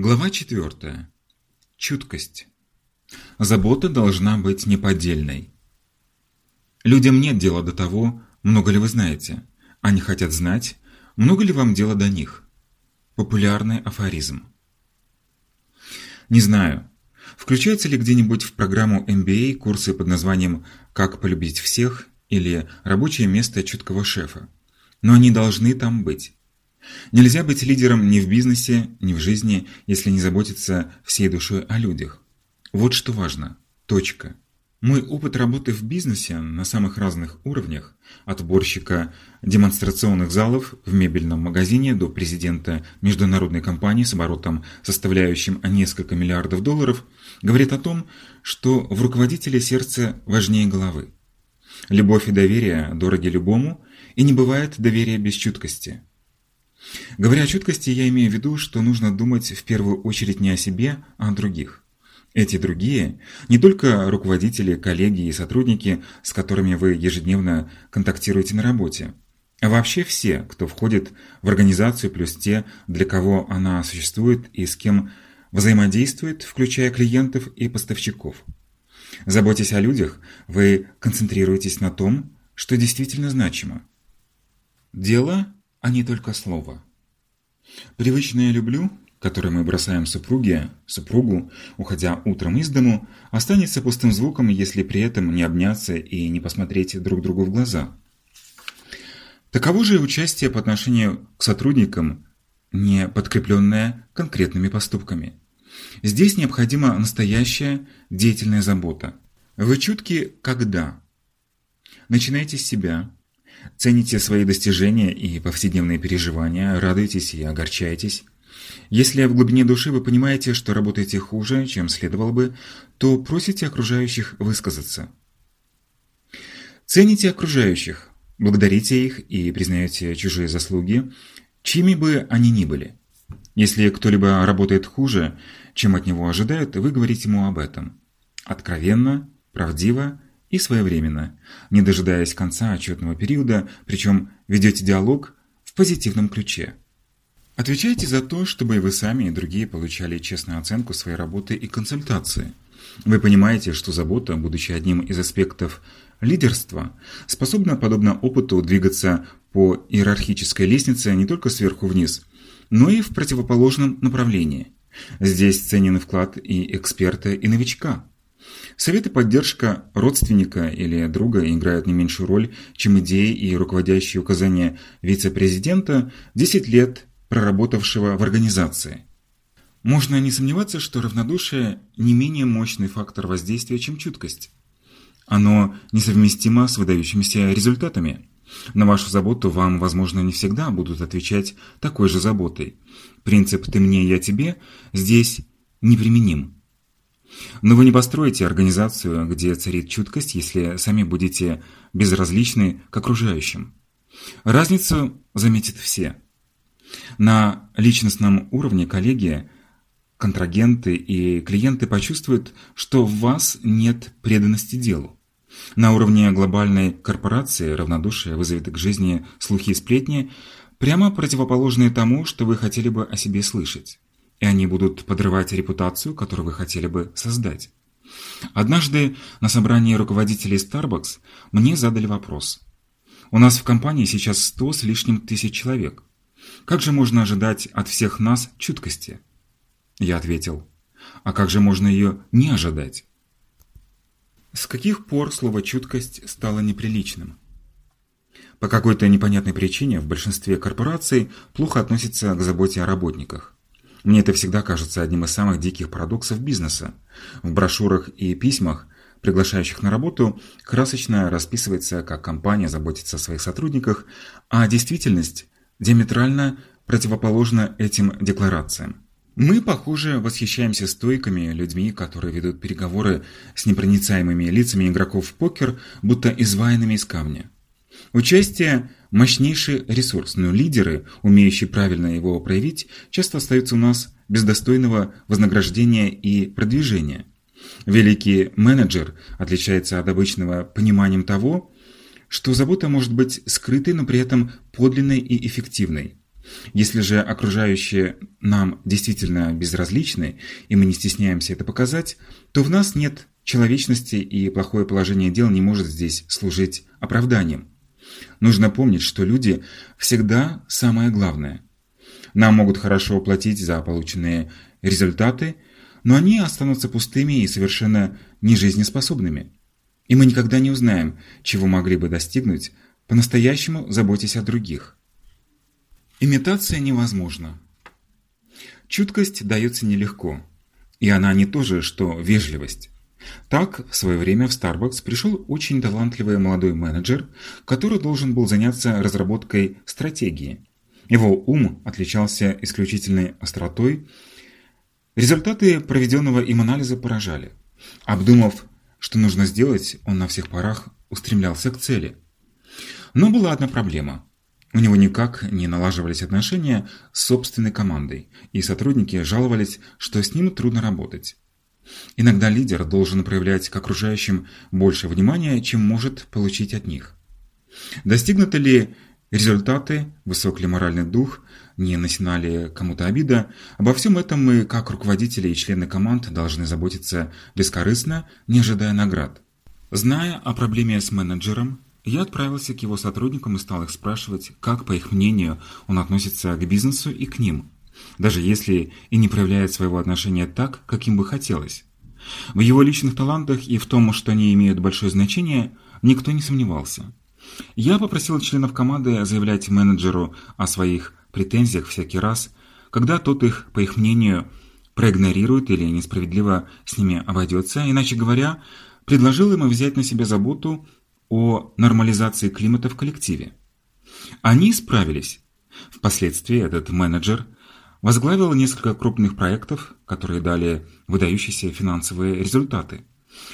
Глава 4. Чуткость. Забота должна быть неподдельной. Людям нет дела до того, много ли вы знаете. Они хотят знать, много ли вам дела до них. Популярный афоризм. Не знаю, включаются ли где-нибудь в программу MBA курсы под названием «Как полюбить всех» или «Рабочее место чуткого шефа», но они должны там быть. Нельзя быть лидером ни в бизнесе, ни в жизни, если не заботиться всей душой о людях. Вот что важно. Точка. Мой опыт работы в бизнесе на самых разных уровнях, от уборщика демонстрационных залов в мебельном магазине до президента международной компании с оборотом, составляющим несколько миллиардов долларов, говорит о том, что в руководителе сердце важнее головы. Любовь и доверие дороги любому, и не бывает доверия без чуткости. Говоря о чуткости, я имею в виду, что нужно думать в первую очередь не о себе, а о других. Эти другие – не только руководители, коллеги и сотрудники, с которыми вы ежедневно контактируете на работе, а вообще все, кто входит в организацию, плюс те, для кого она существует и с кем взаимодействует, включая клиентов и поставщиков. Заботясь о людях, вы концентрируетесь на том, что действительно значимо. Дело а не только слово. Привычное «люблю», которое мы бросаем супруге, супругу, уходя утром из дому, останется пустым звуком, если при этом не обняться и не посмотреть друг другу в глаза. Таково же и участие по отношению к сотрудникам, не подкрепленное конкретными поступками. Здесь необходима настоящая деятельная забота. Вы чутки когда? Начинайте с себя, Цените свои достижения и повседневные переживания, радуйтесь и огорчайтесь. Если в глубине души вы понимаете, что работаете хуже, чем следовало бы, то просите окружающих высказаться. Цените окружающих, благодарите их и признаете чужие заслуги, чьими бы они ни были. Если кто-либо работает хуже, чем от него ожидают, вы говорите ему об этом. Откровенно, правдиво и своевременно, не дожидаясь конца отчетного периода, причем ведете диалог в позитивном ключе. Отвечайте за то, чтобы и вы сами, и другие получали честную оценку своей работы и консультации. Вы понимаете, что забота, будучи одним из аспектов лидерства, способна, подобно опыту, двигаться по иерархической лестнице не только сверху вниз, но и в противоположном направлении. Здесь ценен вклад и эксперта, и новичка. Совет и поддержка родственника или друга играют не меньшую роль, чем идеи и руководящие указания вице-президента, 10 лет проработавшего в организации. Можно не сомневаться, что равнодушие не менее мощный фактор воздействия, чем чуткость. Оно несовместимо с выдающимися результатами. На вашу заботу вам, возможно, не всегда будут отвечать такой же заботой. Принцип «ты мне, я тебе» здесь неприменим. Но вы не построите организацию, где царит чуткость, если сами будете безразличны к окружающим. Разницу заметят все. На личностном уровне коллеги, контрагенты и клиенты почувствуют, что в вас нет преданности делу. На уровне глобальной корпорации равнодушие вызовет к жизни слухи и сплетни, прямо противоположные тому, что вы хотели бы о себе слышать и они будут подрывать репутацию, которую вы хотели бы создать. Однажды на собрании руководителей Starbucks мне задали вопрос. У нас в компании сейчас 100 с лишним тысяч человек. Как же можно ожидать от всех нас чуткости? Я ответил. А как же можно ее не ожидать? С каких пор слово «чуткость» стало неприличным? По какой-то непонятной причине в большинстве корпораций плохо относятся к заботе о работниках. Мне это всегда кажется одним из самых диких парадоксов бизнеса. В брошюрах и письмах, приглашающих на работу, красочно расписывается, как компания заботится о своих сотрудниках, а действительность диаметрально противоположна этим декларациям. Мы, похоже, восхищаемся стойками, людьми, которые ведут переговоры с непроницаемыми лицами игроков в покер, будто изваянными из камня. Участие – мощнейший ресурс, но лидеры, умеющие правильно его проявить, часто остаются у нас без достойного вознаграждения и продвижения. Великий менеджер отличается от обычного пониманием того, что забота может быть скрытой, но при этом подлинной и эффективной. Если же окружающие нам действительно безразличны, и мы не стесняемся это показать, то в нас нет человечности, и плохое положение дел не может здесь служить оправданием. Нужно помнить, что люди всегда самое главное. Нам могут хорошо платить за полученные результаты, но они останутся пустыми и совершенно нежизнеспособными. И мы никогда не узнаем, чего могли бы достигнуть, по-настоящему заботясь о других. Имитация невозможна. Чуткость дается нелегко, и она не то же, что вежливость. Так, в свое время в Starbucks пришел очень талантливый молодой менеджер, который должен был заняться разработкой стратегии. Его ум отличался исключительной остротой. Результаты проведенного им анализа поражали. Обдумав, что нужно сделать, он на всех парах устремлялся к цели. Но была одна проблема. У него никак не налаживались отношения с собственной командой, и сотрудники жаловались, что с ним трудно работать. Иногда лидер должен проявлять к окружающим больше внимания, чем может получить от них. Достигнуты ли результаты, высок ли моральный дух, не нанесена ли кому-то обида, обо всем этом мы, как руководители и члены команд, должны заботиться бескорыстно, не ожидая наград. Зная о проблеме с менеджером, я отправился к его сотрудникам и стал их спрашивать, как, по их мнению, он относится к бизнесу и к ним, даже если и не проявляет своего отношения так, каким бы хотелось. В его личных талантах и в том, что они имеют большое значение, никто не сомневался. Я попросил членов команды заявлять менеджеру о своих претензиях всякий раз, когда тот их, по их мнению, проигнорирует или несправедливо с ними обойдется, иначе говоря, предложил им взять на себя заботу о нормализации климата в коллективе. Они справились. Впоследствии этот менеджер возглавил несколько крупных проектов, которые дали выдающиеся финансовые результаты.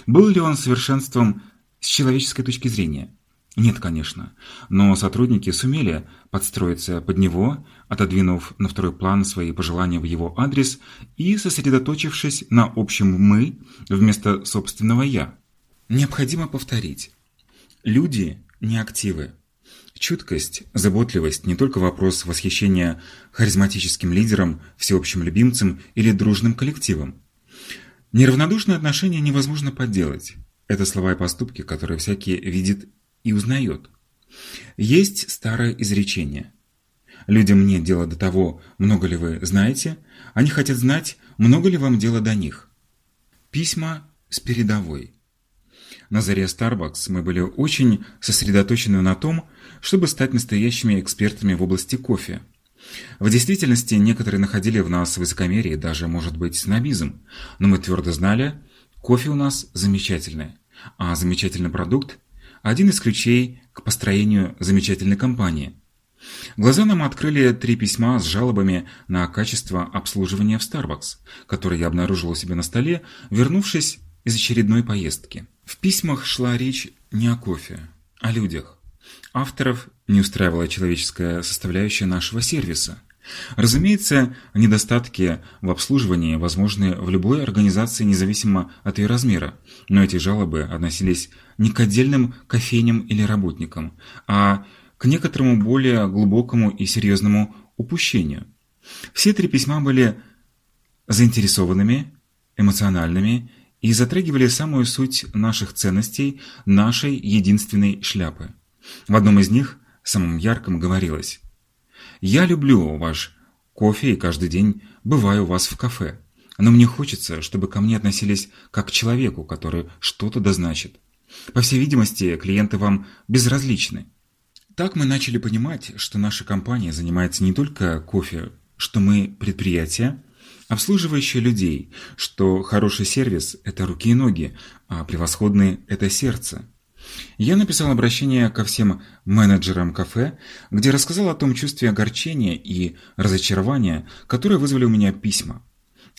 Был ли он совершенством с человеческой точки зрения? Нет, конечно, но сотрудники сумели подстроиться под него, отодвинув на второй план свои пожелания в его адрес и сосредоточившись на общем «мы» вместо собственного «я». Необходимо повторить. Люди не активы. Чуткость, заботливость – не только вопрос восхищения харизматическим лидером, всеобщим любимцем или дружным коллективом. Неравнодушное отношение невозможно подделать. Это слова и поступки, которые всякий видит и узнает. Есть старое изречение. Людям нет дела до того, много ли вы знаете, они хотят знать, много ли вам дела до них. Письма с передовой. На заре Starbucks мы были очень сосредоточены на том, чтобы стать настоящими экспертами в области кофе. В действительности некоторые находили в нас высокомерие, даже, может быть, снобизм, но мы твердо знали, кофе у нас замечательный, а замечательный продукт – один из ключей к построению замечательной компании. Глаза нам открыли три письма с жалобами на качество обслуживания в Starbucks, которые я обнаружил у себя на столе, вернувшись из очередной поездки. В письмах шла речь не о кофе, а о людях. Авторов не устраивала человеческая составляющая нашего сервиса. Разумеется, недостатки в обслуживании возможны в любой организации независимо от ее размера, но эти жалобы относились не к отдельным кофейням или работникам, а к некоторому более глубокому и серьезному упущению. Все три письма были заинтересованными, эмоциональными и затрагивали самую суть наших ценностей, нашей единственной шляпы. В одном из них, самым ярком, говорилось «Я люблю ваш кофе и каждый день бываю у вас в кафе, но мне хочется, чтобы ко мне относились как к человеку, который что-то дозначит. По всей видимости, клиенты вам безразличны». Так мы начали понимать, что наша компания занимается не только кофе, что мы предприятие, обслуживающее людей, что хороший сервис – это руки и ноги, а превосходный – это сердце. Я написал обращение ко всем менеджерам кафе, где рассказал о том чувстве огорчения и разочарования, которые вызвали у меня письма,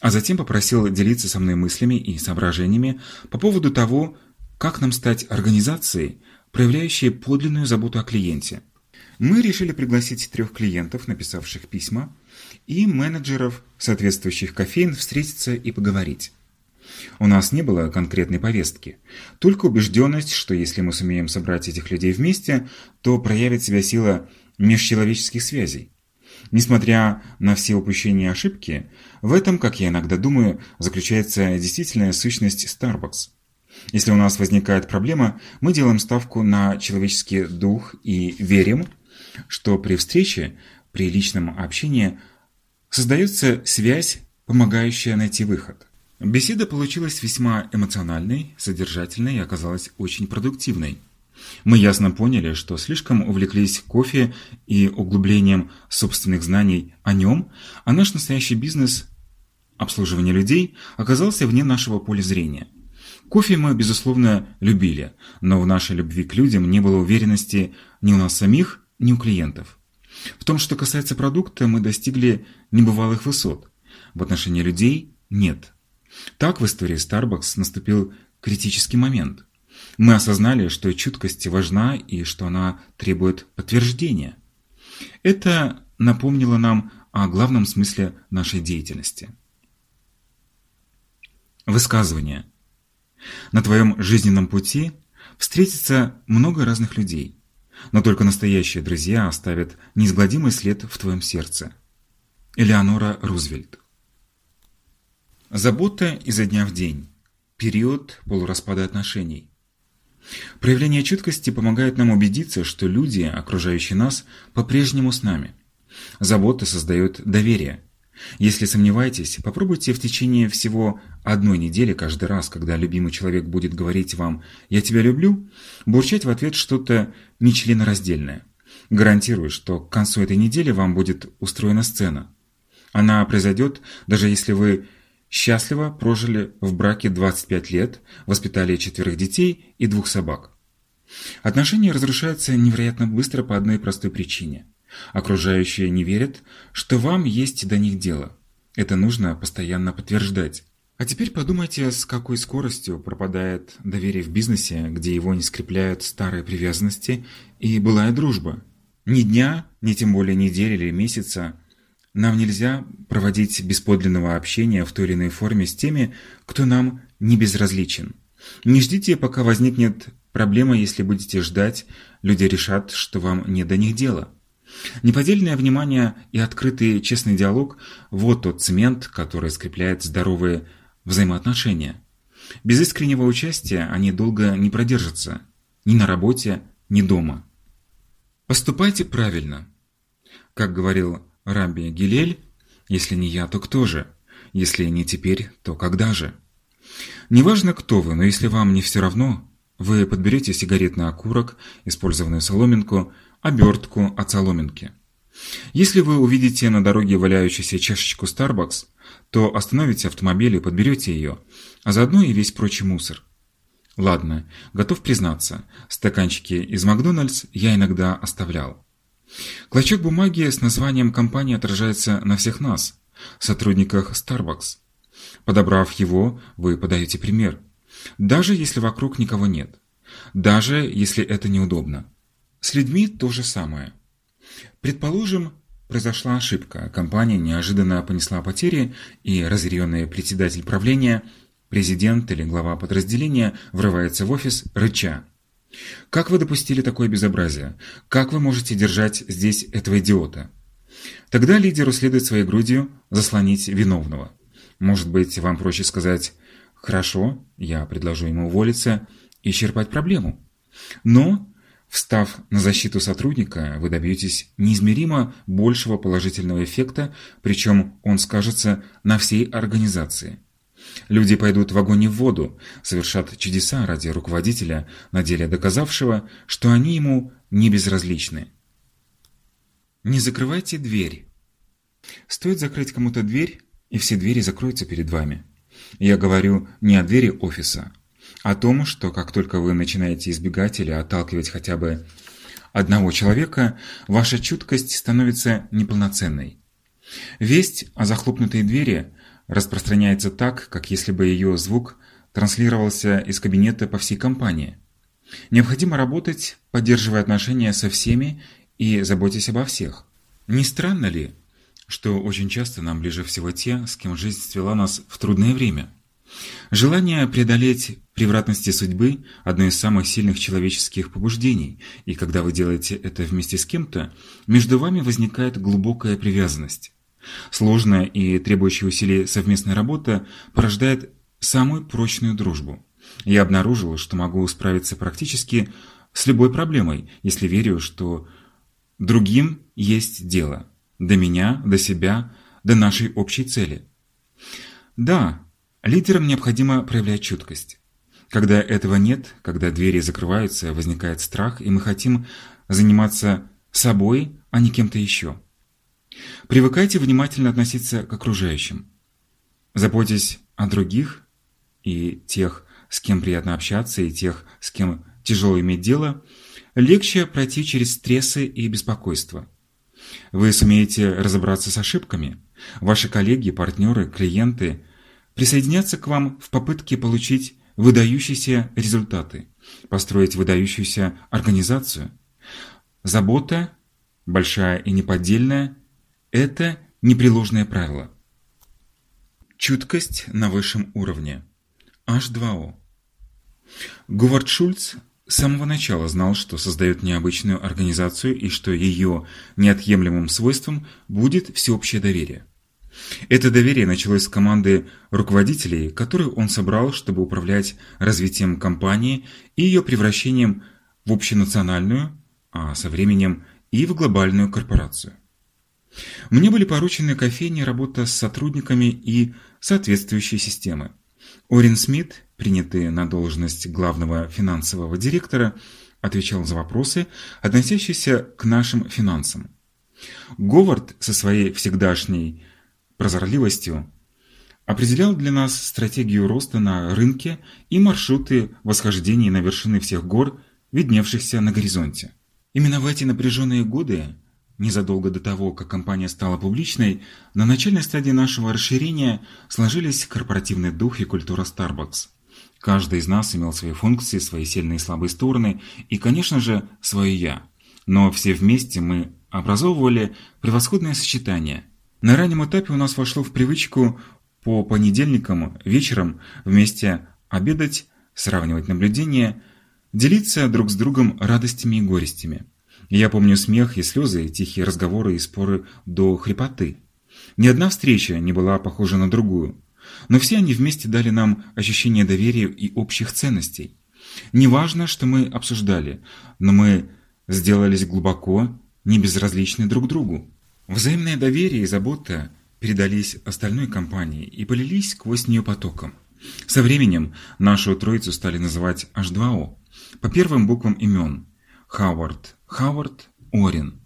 а затем попросил делиться со мной мыслями и соображениями по поводу того, как нам стать организацией, проявляющей подлинную заботу о клиенте. Мы решили пригласить трех клиентов, написавших письма, и менеджеров соответствующих кофеин встретиться и поговорить. У нас не было конкретной повестки, только убежденность, что если мы сумеем собрать этих людей вместе, то проявит себя сила межчеловеческих связей. Несмотря на все упущения и ошибки, в этом, как я иногда думаю, заключается действительная сущность Starbucks. Если у нас возникает проблема, мы делаем ставку на человеческий дух и верим, что при встрече, при личном общении создается связь, помогающая найти выход. Беседа получилась весьма эмоциональной, содержательной и оказалась очень продуктивной. Мы ясно поняли, что слишком увлеклись кофе и углублением собственных знаний о нем, а наш настоящий бизнес – обслуживание людей – оказался вне нашего поля зрения. Кофе мы, безусловно, любили, но в нашей любви к людям не было уверенности ни у нас самих, ни у клиентов. В том, что касается продукта, мы достигли небывалых высот. В отношении людей – нет. Так в истории Starbucks наступил критический момент. Мы осознали, что чуткость важна и что она требует подтверждения. Это напомнило нам о главном смысле нашей деятельности. Высказывание. На твоем жизненном пути встретится много разных людей, но только настоящие друзья оставят неизгладимый след в твоем сердце. Элеонора Рузвельт Забота изо дня в день. Период полураспада отношений. Проявление чуткости помогает нам убедиться, что люди, окружающие нас, по-прежнему с нами. Забота создает доверие. Если сомневаетесь, попробуйте в течение всего одной недели каждый раз, когда любимый человек будет говорить вам «я тебя люблю», бурчать в ответ что-то нечленораздельное. Гарантирую, что к концу этой недели вам будет устроена сцена. Она произойдет, даже если вы счастливо прожили в браке 25 лет, воспитали четверых детей и двух собак. Отношения разрушаются невероятно быстро по одной простой причине. Окружающие не верят, что вам есть до них дело. Это нужно постоянно подтверждать. А теперь подумайте, с какой скоростью пропадает доверие в бизнесе, где его не скрепляют старые привязанности и былая дружба. Ни дня, ни тем более недели или месяца нам нельзя проводить бесподлинного общения в той или иной форме с теми, кто нам не безразличен. Не ждите, пока возникнет проблема, если будете ждать, люди решат, что вам не до них дела. Неподдельное внимание и открытый честный диалог – вот тот цемент, который скрепляет здоровые взаимоотношения. Без искреннего участия они долго не продержатся ни на работе, ни дома. Поступайте правильно. Как говорил Раби Гилель, если не я, то кто же? Если не теперь, то когда же? Неважно, кто вы, но если вам не все равно, вы подберете сигаретный окурок, использованную соломинку, обертку от соломинки. Если вы увидите на дороге валяющуюся чашечку Starbucks, то остановите автомобиль и подберете ее, а заодно и весь прочий мусор. Ладно, готов признаться, стаканчики из Макдональдс я иногда оставлял. Клочок бумаги с названием компании отражается на всех нас, сотрудниках Starbucks. Подобрав его, вы подаете пример. Даже если вокруг никого нет. Даже если это неудобно. С людьми то же самое. Предположим, произошла ошибка, компания неожиданно понесла потери, и разъяренный председатель правления, президент или глава подразделения врывается в офис, рыча. Как вы допустили такое безобразие? Как вы можете держать здесь этого идиота? Тогда лидеру следует своей грудью заслонить виновного. Может быть, вам проще сказать «Хорошо, я предложу ему уволиться и исчерпать проблему». Но, встав на защиту сотрудника, вы добьетесь неизмеримо большего положительного эффекта, причем он скажется на всей организации. Люди пойдут в огонь и в воду, совершат чудеса ради руководителя, на деле доказавшего, что они ему не безразличны. Не закрывайте дверь. Стоит закрыть кому-то дверь, и все двери закроются перед вами. Я говорю не о двери офиса, о том, что как только вы начинаете избегать или отталкивать хотя бы одного человека, ваша чуткость становится неполноценной. Весть о захлопнутой двери распространяется так, как если бы ее звук транслировался из кабинета по всей компании. Необходимо работать, поддерживая отношения со всеми и заботясь обо всех. Не странно ли, что очень часто нам ближе всего те, с кем жизнь свела нас в трудное время? Желание преодолеть превратности судьбы – одно из самых сильных человеческих побуждений, и когда вы делаете это вместе с кем-то, между вами возникает глубокая привязанность. Сложная и требующая усилий совместная работа порождает самую прочную дружбу. Я обнаружил, что могу справиться практически с любой проблемой, если верю, что другим есть дело. До меня, до себя, до нашей общей цели. Да, лидерам необходимо проявлять чуткость. Когда этого нет, когда двери закрываются, возникает страх, и мы хотим заниматься собой, а не кем-то еще. Привыкайте внимательно относиться к окружающим. Заботьтесь о других и тех, с кем приятно общаться, и тех, с кем тяжело иметь дело, легче пройти через стрессы и беспокойство. Вы сумеете разобраться с ошибками. Ваши коллеги, партнеры, клиенты присоединятся к вам в попытке получить выдающиеся результаты, построить выдающуюся организацию. Забота, большая и неподдельная, это непреложное правило. Чуткость на высшем уровне. H2O. Говард Шульц с самого начала знал, что создает необычную организацию и что ее неотъемлемым свойством будет всеобщее доверие. Это доверие началось с команды руководителей, которую он собрал, чтобы управлять развитием компании и ее превращением в общенациональную, а со временем и в глобальную корпорацию. Мне были поручены кофейни, работа с сотрудниками и соответствующие системы. Орин Смит, принятый на должность главного финансового директора, отвечал за вопросы, относящиеся к нашим финансам. Говард со своей всегдашней прозорливостью определял для нас стратегию роста на рынке и маршруты восхождения на вершины всех гор, видневшихся на горизонте. Именно в эти напряженные годы Незадолго до того, как компания стала публичной, на начальной стадии нашего расширения сложились корпоративный дух и культура Starbucks. Каждый из нас имел свои функции, свои сильные и слабые стороны и, конечно же, свое «я». Но все вместе мы образовывали превосходное сочетание. На раннем этапе у нас вошло в привычку по понедельникам вечером вместе обедать, сравнивать наблюдения, делиться друг с другом радостями и горестями. Я помню смех и слезы, тихие разговоры и споры до хрипоты. Ни одна встреча не была похожа на другую. Но все они вместе дали нам ощущение доверия и общих ценностей. Неважно, что мы обсуждали, но мы сделались глубоко не безразличны друг другу. Взаимное доверие и забота передались остальной компании и полились сквозь нее потоком. Со временем нашу троицу стали называть H2O по первым буквам имен – Хауард, Хавард Орин.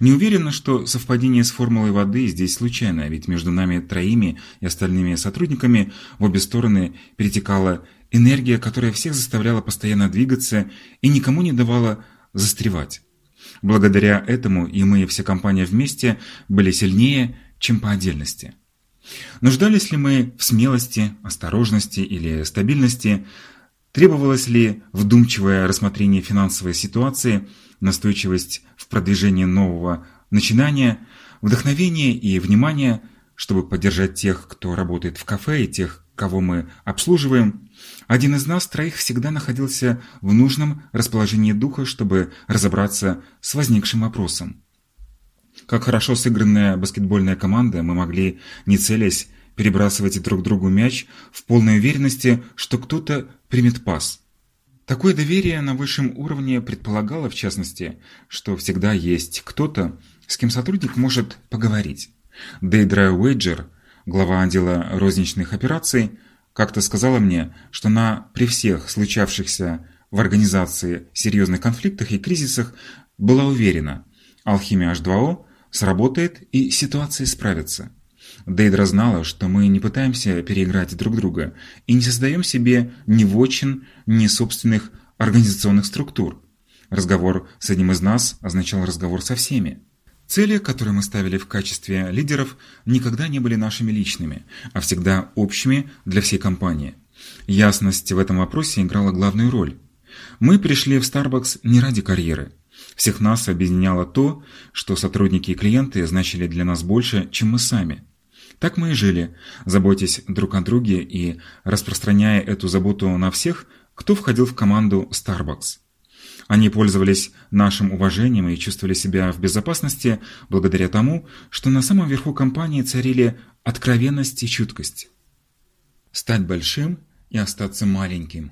Не уверена, что совпадение с формулой воды здесь случайно, ведь между нами троими и остальными сотрудниками в обе стороны перетекала энергия, которая всех заставляла постоянно двигаться и никому не давала застревать. Благодаря этому и мы, и вся компания вместе были сильнее, чем по отдельности. Нуждались ли мы в смелости, осторожности или стабильности, требовалось ли вдумчивое рассмотрение финансовой ситуации – настойчивость в продвижении нового начинания, вдохновение и внимание, чтобы поддержать тех, кто работает в кафе и тех, кого мы обслуживаем. Один из нас троих всегда находился в нужном расположении духа, чтобы разобраться с возникшим вопросом. Как хорошо сыгранная баскетбольная команда, мы могли, не целясь, перебрасывать друг другу мяч в полной уверенности, что кто-то примет пас. Такое доверие на высшем уровне предполагало, в частности, что всегда есть кто-то, с кем сотрудник может поговорить. Дейдра Уэйджер, глава отдела розничных операций, как-то сказала мне, что она при всех случавшихся в организации серьезных конфликтах и кризисах была уверена, алхимия H2O сработает и ситуация справится. Дейдра знала, что мы не пытаемся переиграть друг друга и не создаем себе ни вотчин, ни собственных организационных структур. Разговор с одним из нас означал разговор со всеми. Цели, которые мы ставили в качестве лидеров, никогда не были нашими личными, а всегда общими для всей компании. Ясность в этом вопросе играла главную роль. Мы пришли в Starbucks не ради карьеры. Всех нас объединяло то, что сотрудники и клиенты значили для нас больше, чем мы сами – Так мы и жили, заботясь друг о друге и распространяя эту заботу на всех, кто входил в команду Starbucks. Они пользовались нашим уважением и чувствовали себя в безопасности благодаря тому, что на самом верху компании царили откровенность и чуткость. Стать большим и остаться маленьким.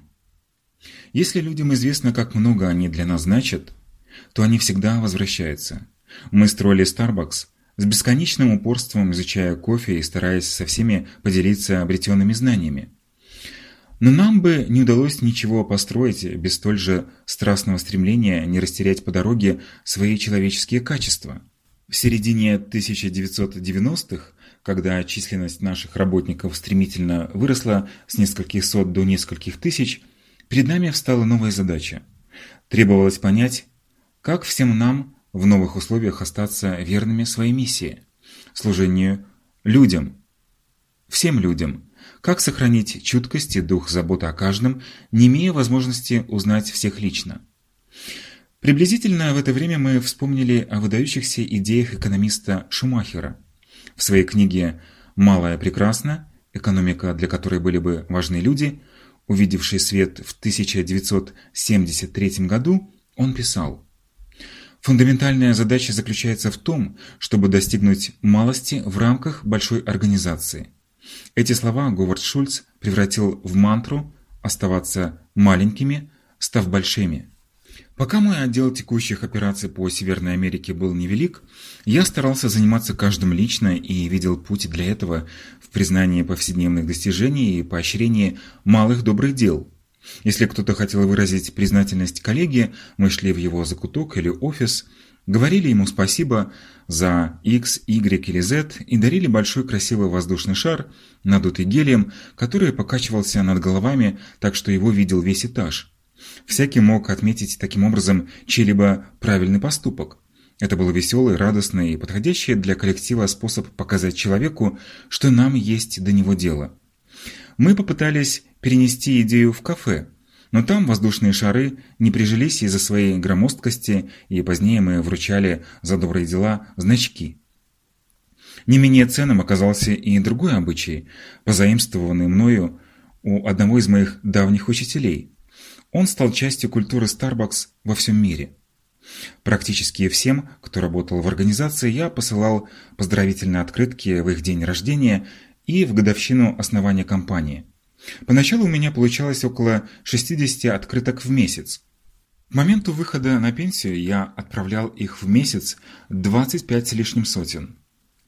Если людям известно, как много они для нас значат, то они всегда возвращаются. Мы строили Starbucks с бесконечным упорством, изучая кофе и стараясь со всеми поделиться обретенными знаниями. Но нам бы не удалось ничего построить без столь же страстного стремления не растерять по дороге свои человеческие качества. В середине 1990-х, когда численность наших работников стремительно выросла с нескольких сот до нескольких тысяч, перед нами встала новая задача. Требовалось понять, как всем нам в новых условиях остаться верными своей миссии – служению людям, всем людям – как сохранить чуткость и дух заботы о каждом, не имея возможности узнать всех лично? Приблизительно в это время мы вспомнили о выдающихся идеях экономиста Шумахера. В своей книге «Малое прекрасно. Экономика, для которой были бы важны люди», увидевший свет в 1973 году, он писал Фундаментальная задача заключается в том, чтобы достигнуть малости в рамках большой организации – эти слова Говард Шульц превратил в мантру «оставаться маленькими, став большими». Пока мой отдел текущих операций по Северной Америке был невелик, я старался заниматься каждым лично и видел путь для этого в признании повседневных достижений и поощрении малых добрых дел. Если кто-то хотел выразить признательность коллеге, мы шли в его закуток или офис – говорили ему спасибо за X, Y или Z и дарили большой красивый воздушный шар, надутый гелием, который покачивался над головами, так что его видел весь этаж. Всякий мог отметить таким образом чей-либо правильный поступок. Это был веселый, радостный и подходящий для коллектива способ показать человеку, что нам есть до него дело. Мы попытались перенести идею в кафе, но там воздушные шары не прижились из-за своей громоздкости, и позднее мы вручали за добрые дела значки. Не менее ценным оказался и другой обычай, позаимствованный мною у одного из моих давних учителей. Он стал частью культуры Starbucks во всем мире. Практически всем, кто работал в организации, я посылал поздравительные открытки в их день рождения и в годовщину основания компании – Поначалу у меня получалось около 60 открыток в месяц. К моменту выхода на пенсию я отправлял их в месяц 25 с лишним сотен.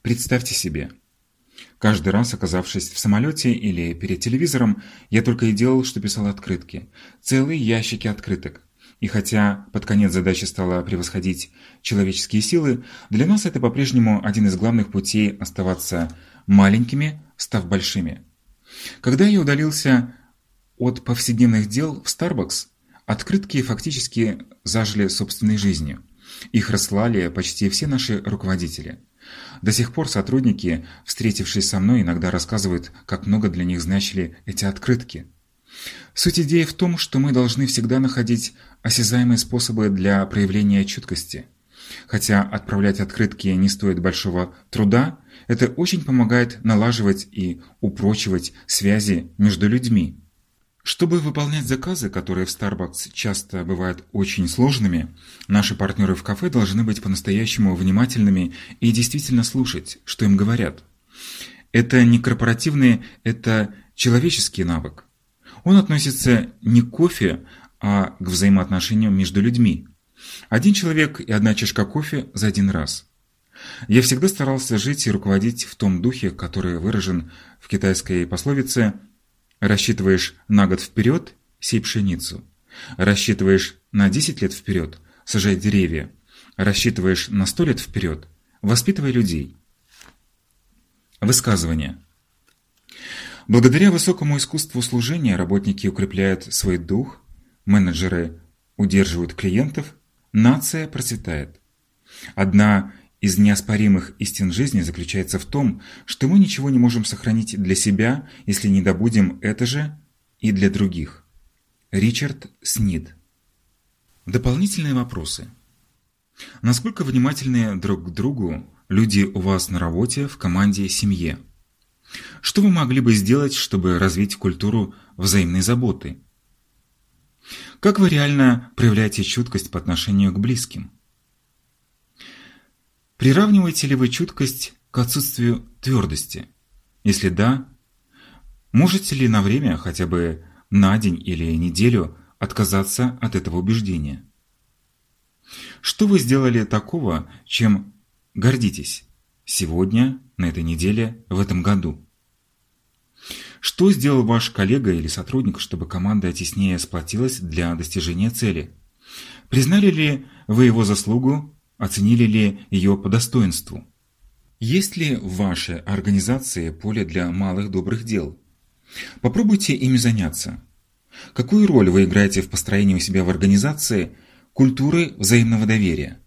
Представьте себе. Каждый раз, оказавшись в самолете или перед телевизором, я только и делал, что писал открытки. Целые ящики открыток. И хотя под конец задача стала превосходить человеческие силы, для нас это по-прежнему один из главных путей оставаться маленькими, став большими. Когда я удалился от повседневных дел в Starbucks, открытки фактически зажили собственной жизнью. Их расслали почти все наши руководители. До сих пор сотрудники, встретившись со мной, иногда рассказывают, как много для них значили эти открытки. Суть идеи в том, что мы должны всегда находить осязаемые способы для проявления чуткости. Хотя отправлять открытки не стоит большого труда, это очень помогает налаживать и упрочивать связи между людьми. Чтобы выполнять заказы, которые в Starbucks часто бывают очень сложными, наши партнеры в кафе должны быть по-настоящему внимательными и действительно слушать, что им говорят. Это не корпоративный, это человеческий навык. Он относится не к кофе, а к взаимоотношениям между людьми. Один человек и одна чашка кофе за один раз – я всегда старался жить и руководить в том духе, который выражен в китайской пословице «рассчитываешь на год вперед – сей пшеницу, рассчитываешь на 10 лет вперед – сажай деревья, рассчитываешь на 100 лет вперед – воспитывай людей». Высказывание. Благодаря высокому искусству служения работники укрепляют свой дух, менеджеры удерживают клиентов, нация процветает. Одна из неоспоримых истин жизни заключается в том, что мы ничего не можем сохранить для себя, если не добудем это же и для других. Ричард Снид. Дополнительные вопросы. Насколько внимательны друг к другу люди у вас на работе, в команде, семье? Что вы могли бы сделать, чтобы развить культуру взаимной заботы? Как вы реально проявляете чуткость по отношению к близким? Приравниваете ли вы чуткость к отсутствию твердости? Если да, можете ли на время, хотя бы на день или неделю, отказаться от этого убеждения? Что вы сделали такого, чем гордитесь сегодня, на этой неделе, в этом году? Что сделал ваш коллега или сотрудник, чтобы команда теснее сплотилась для достижения цели? Признали ли вы его заслугу, оценили ли ее по достоинству? Есть ли в вашей организации поле для малых добрых дел? Попробуйте ими заняться. Какую роль вы играете в построении у себя в организации культуры взаимного доверия?